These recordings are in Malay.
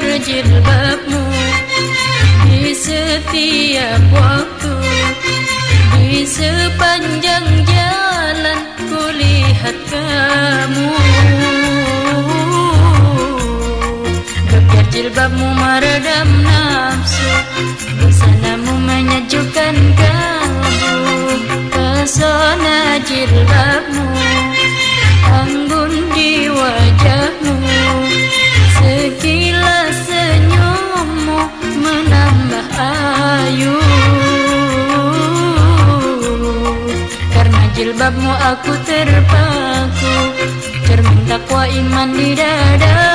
berjilbabmu. Di setiap waktu Di sepanjang jalan Kulihat kamu. Gepiar jilbabmu meredam nafsu Besanamu menyejukkan kamu Pesona jilbabmu Anggun di wajah. Aku terpaku Cermin takwa iman di dadamu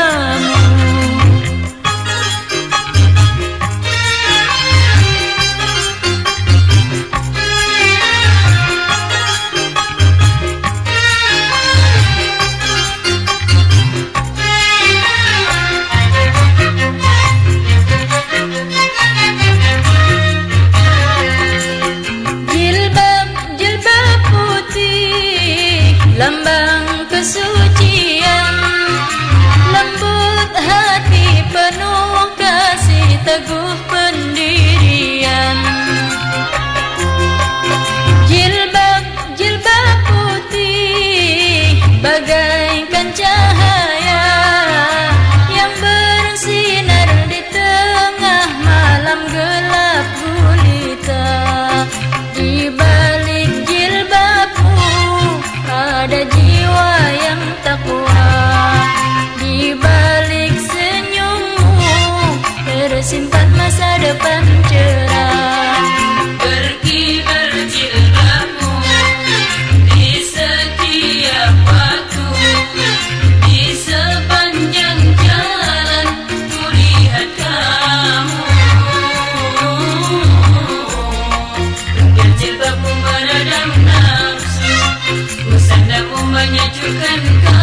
bagaikan cahaya yang bersinar di tengah malam gelap gulita. Di balik jilbabmu ada jiwa yang takwa. Di balik senyummu tersimpan menyejukkan